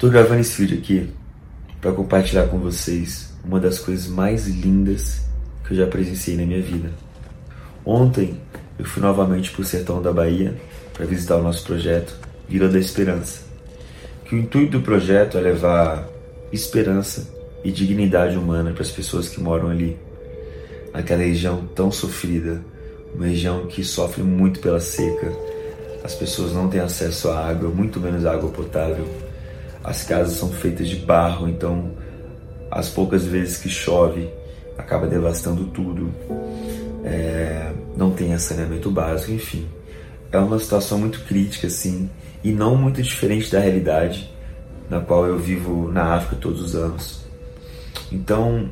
Tô gravando esse vídeo aqui para compartilhar com vocês uma das coisas mais lindas que eu já presenciei na minha vida. Ontem eu fui novamente para o sertão da Bahia para visitar o nosso projeto Vila da Esperança. Que o intuito do projeto é levar esperança e dignidade humana para as pessoas que moram ali, naquela região tão sofrida, uma região que sofre muito pela seca. As pessoas não têm acesso à água, muito menos água potável as casas são feitas de barro, então as poucas vezes que chove acaba devastando tudo. É, não tem saneamento básico, enfim. É uma situação muito crítica, assim, e não muito diferente da realidade na qual eu vivo na África todos os anos. Então,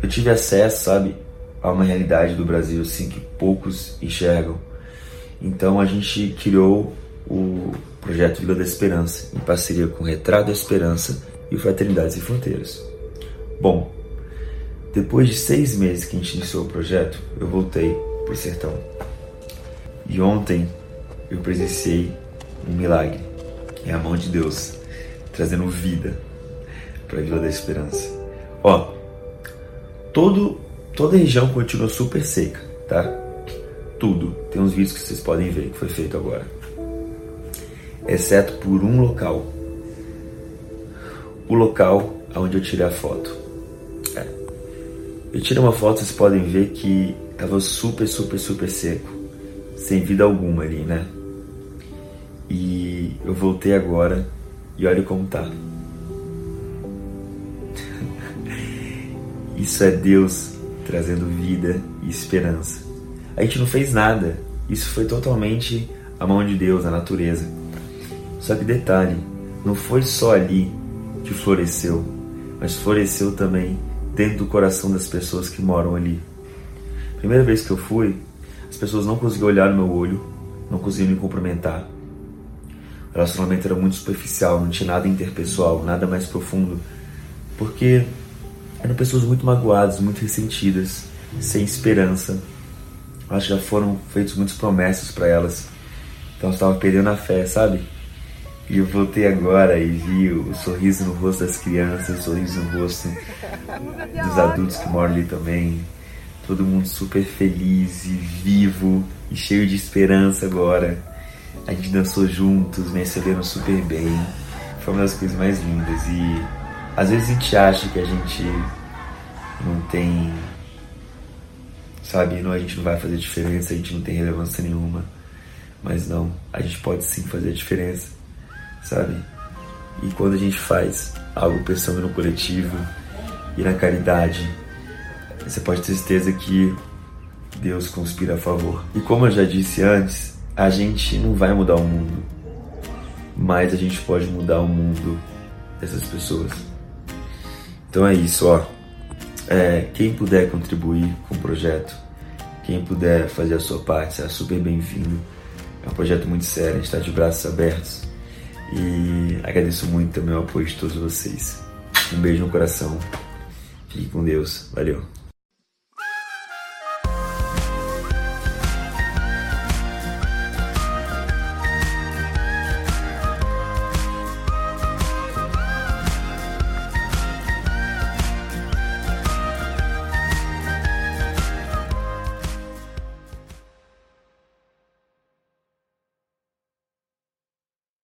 eu tive acesso, sabe, a uma realidade do Brasil, assim, que poucos enxergam. Então, a gente criou o projeto Vila da Esperança, em parceria com Retrato da Esperança e o Fraternidades e Fronteiras. Bom, depois de seis meses que a gente iniciou o projeto, eu voltei para o sertão. E ontem eu presenciei um milagre. É a mão de Deus trazendo vida para a Vila da Esperança. Ó, todo, toda a região continua super seca, tá? Tudo. Tem uns vídeos que vocês podem ver que foi feito agora exceto por um local. O local onde eu tirei a foto. É. Eu tirei uma foto, vocês podem ver que estava super, super, super seco, sem vida alguma ali, né? E eu voltei agora e olha como tá. Isso é Deus trazendo vida e esperança. A gente não fez nada. Isso foi totalmente a mão de Deus, a natureza. Só que detalhe, não foi só ali que floresceu, mas floresceu também dentro do coração das pessoas que moram ali. Primeira vez que eu fui, as pessoas não conseguiam olhar no meu olho, não conseguiam me cumprimentar. O relacionamento era muito superficial, não tinha nada interpessoal, nada mais profundo, porque eram pessoas muito magoadas, muito ressentidas, sem esperança. Acho que já foram feitas muitas promessas para elas, então eu estava perdendo a fé, sabe? E eu voltei agora e vi o sorriso no rosto das crianças, o sorriso no rosto dos adultos que moram ali também. Todo mundo super feliz e vivo e cheio de esperança agora. A gente dançou juntos, me receberam super bem. Foi uma das coisas mais lindas. E às vezes a gente acha que a gente não tem. Sabe, não, a gente não vai fazer diferença, a gente não tem relevância nenhuma. Mas não, a gente pode sim fazer a diferença sabe? E quando a gente faz algo pensando no coletivo e na caridade, você pode ter certeza que Deus conspira a favor. E como eu já disse antes, a gente não vai mudar o mundo, mas a gente pode mudar o mundo dessas pessoas. Então é isso, ó. É, quem puder contribuir com o projeto, quem puder fazer a sua parte, será super bem-vindo. É um projeto muito sério, a gente está de braços abertos. E agradeço muito também o apoio de todos vocês. Um beijo no coração. Fique com Deus. Valeu.